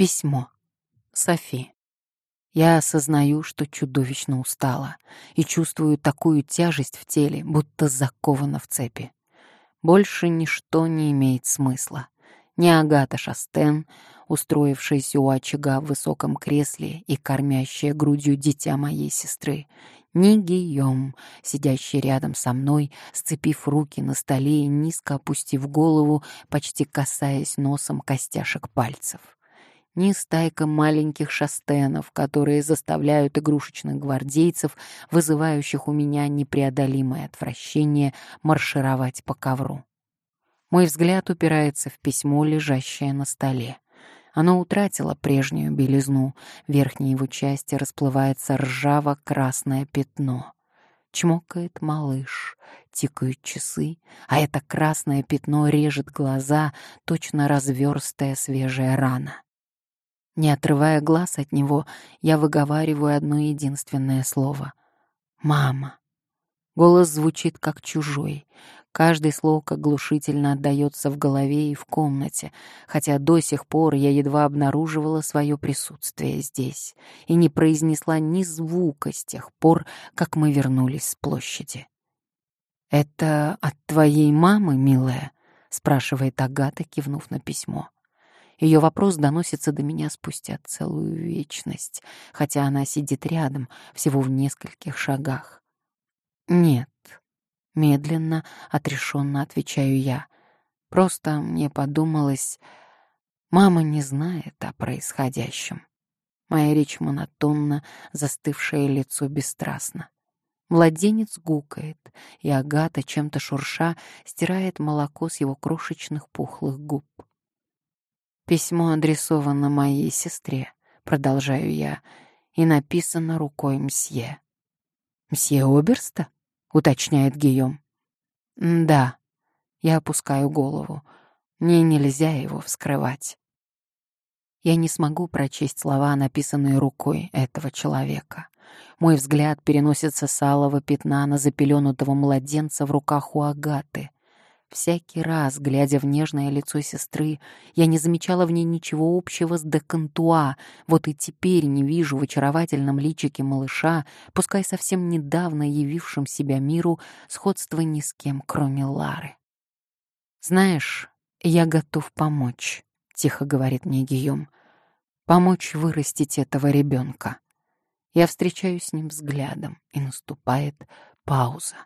Письмо. Софи. Я осознаю, что чудовищно устала и чувствую такую тяжесть в теле, будто закована в цепи. Больше ничто не имеет смысла. Ни Агата Шастен, устроившаяся у очага в высоком кресле и кормящая грудью дитя моей сестры, ни Гийом, сидящий рядом со мной, сцепив руки на столе и низко опустив голову, почти касаясь носом костяшек пальцев ни стайка маленьких шастенов, которые заставляют игрушечных гвардейцев, вызывающих у меня непреодолимое отвращение, маршировать по ковру. Мой взгляд упирается в письмо, лежащее на столе. Оно утратило прежнюю белизну, в верхней его части расплывается ржаво-красное пятно. Чмокает малыш, тикают часы, а это красное пятно режет глаза, точно разверстая свежая рана. Не отрывая глаз от него, я выговариваю одно единственное слово. «Мама». Голос звучит как чужой. Каждый слог оглушительно отдаётся в голове и в комнате, хотя до сих пор я едва обнаруживала свое присутствие здесь и не произнесла ни звука с тех пор, как мы вернулись с площади. «Это от твоей мамы, милая?» — спрашивает Агата, кивнув на письмо. Ее вопрос доносится до меня спустя целую вечность, хотя она сидит рядом, всего в нескольких шагах. «Нет», — медленно, отрешенно отвечаю я. «Просто мне подумалось, мама не знает о происходящем». Моя речь монотонна, застывшее лицо бесстрастно. Младенец гукает, и Агата, чем-то шурша, стирает молоко с его крошечных пухлых губ. Письмо адресовано моей сестре, продолжаю я, и написано рукой мсье. «Мсье Оберста?» — уточняет Гийом. «Да». Я опускаю голову. Мне нельзя его вскрывать. Я не смогу прочесть слова, написанные рукой этого человека. Мой взгляд переносится с алого пятна на запеленутого младенца в руках у Агаты. Всякий раз, глядя в нежное лицо сестры, я не замечала в ней ничего общего с Декантуа, вот и теперь не вижу в очаровательном личике малыша, пускай совсем недавно явившим себя миру, сходства ни с кем, кроме Лары. «Знаешь, я готов помочь», — тихо говорит мне Гийом, — «помочь вырастить этого ребенка». Я встречаюсь с ним взглядом, и наступает пауза.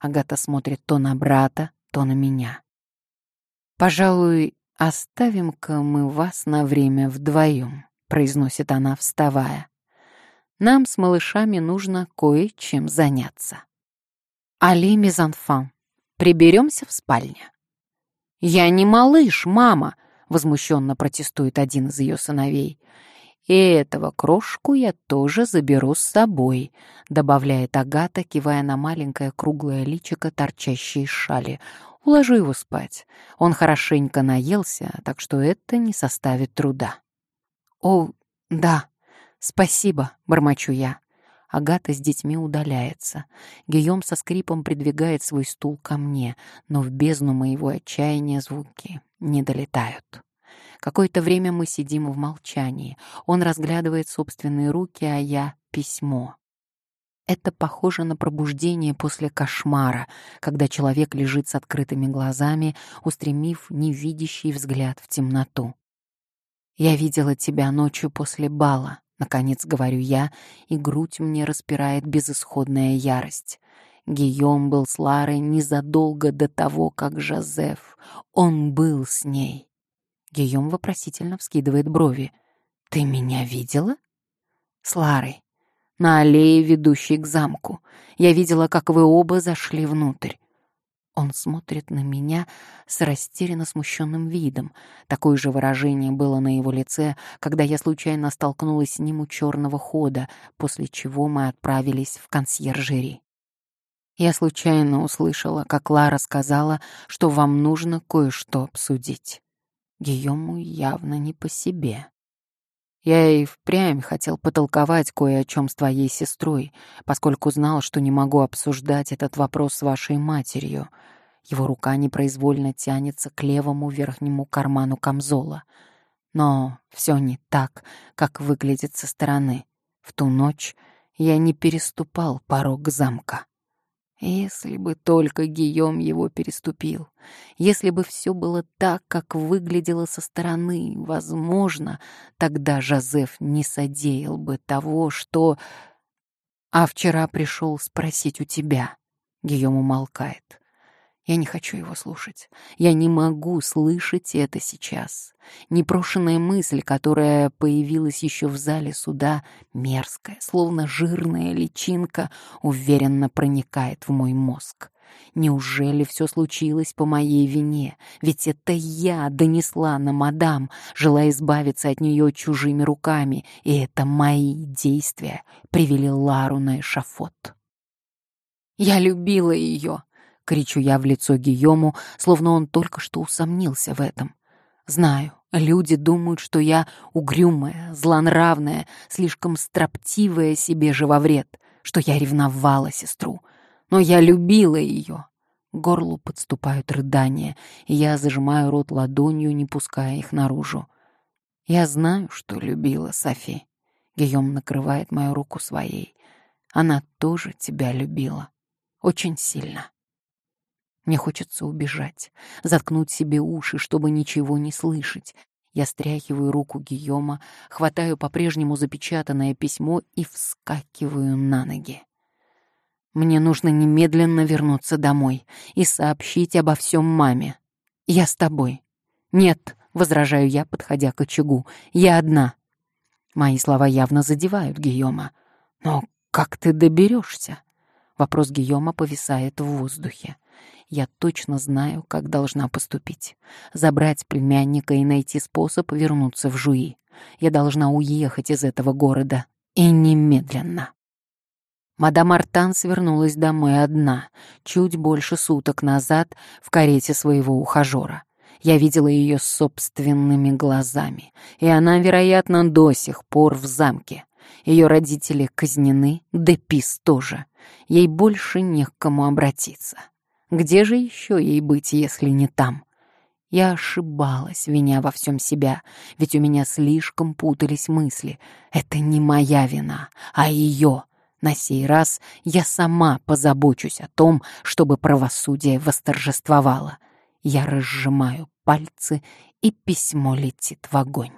Агата смотрит то на брата, то на меня. «Пожалуй, оставим-ка мы вас на время вдвоем», — произносит она, вставая. «Нам с малышами нужно кое-чем заняться». «Али Мизанфан, приберемся в спальне». «Я не малыш, мама», — возмущенно протестует один из ее сыновей. «И этого крошку я тоже заберу с собой», — добавляет Агата, кивая на маленькое круглое личико, торчащее из шали. «Уложу его спать. Он хорошенько наелся, так что это не составит труда». «О, да, спасибо», — бормочу я. Агата с детьми удаляется. Гийом со скрипом придвигает свой стул ко мне, но в бездну моего отчаяния звуки не долетают. Какое-то время мы сидим в молчании. Он разглядывает собственные руки, а я — письмо. Это похоже на пробуждение после кошмара, когда человек лежит с открытыми глазами, устремив невидящий взгляд в темноту. «Я видела тебя ночью после бала», — наконец говорю я, и грудь мне распирает безысходная ярость. Гийом был с Ларой незадолго до того, как Жозеф. Он был с ней. Гийом вопросительно вскидывает брови. «Ты меня видела?» «С Ларой. На аллее, ведущей к замку. Я видела, как вы оба зашли внутрь. Он смотрит на меня с растерянно смущенным видом. Такое же выражение было на его лице, когда я случайно столкнулась с ним у черного хода, после чего мы отправились в консьержери. Я случайно услышала, как Лара сказала, что вам нужно кое-что обсудить. Гийому явно не по себе. Я и впрямь хотел потолковать кое о чем с твоей сестрой, поскольку знал, что не могу обсуждать этот вопрос с вашей матерью. Его рука непроизвольно тянется к левому верхнему карману камзола. Но все не так, как выглядит со стороны. В ту ночь я не переступал порог замка. Если бы только Гийом его переступил, если бы все было так, как выглядело со стороны, возможно, тогда Жозеф не содеял бы того, что... А вчера пришел спросить у тебя. Гийом умолкает. Я не хочу его слушать. Я не могу слышать это сейчас. Непрошенная мысль, которая появилась еще в зале суда, мерзкая, словно жирная личинка, уверенно проникает в мой мозг. Неужели все случилось по моей вине? Ведь это я донесла на мадам, желая избавиться от нее чужими руками, и это мои действия привели Лару на эшафот. Я любила ее, — кричу я в лицо Гийому, словно он только что усомнился в этом. Знаю, люди думают, что я угрюмая, злонравная, слишком строптивая себе же во вред, что я ревновала сестру. Но я любила ее. К горлу подступают рыдания, и я зажимаю рот ладонью, не пуская их наружу. Я знаю, что любила Софи. Гийом накрывает мою руку своей. Она тоже тебя любила. Очень сильно. Мне хочется убежать, заткнуть себе уши, чтобы ничего не слышать. Я стряхиваю руку Гийома, хватаю по-прежнему запечатанное письмо и вскакиваю на ноги. Мне нужно немедленно вернуться домой и сообщить обо всем маме. Я с тобой. Нет, возражаю я, подходя к очагу. Я одна. Мои слова явно задевают Гийома. Но как ты доберешься? Вопрос Гийома повисает в воздухе. Я точно знаю, как должна поступить. Забрать племянника и найти способ вернуться в Жуи. Я должна уехать из этого города. И немедленно. Мадам Артан свернулась домой одна, чуть больше суток назад в карете своего ухажера. Я видела ее собственными глазами, и она, вероятно, до сих пор в замке. Ее родители казнены, Депис тоже. Ей больше не к кому обратиться. Где же еще ей быть, если не там? Я ошибалась, виня во всем себя, ведь у меня слишком путались мысли. Это не моя вина, а ее. На сей раз я сама позабочусь о том, чтобы правосудие восторжествовало. Я разжимаю пальцы, и письмо летит в огонь.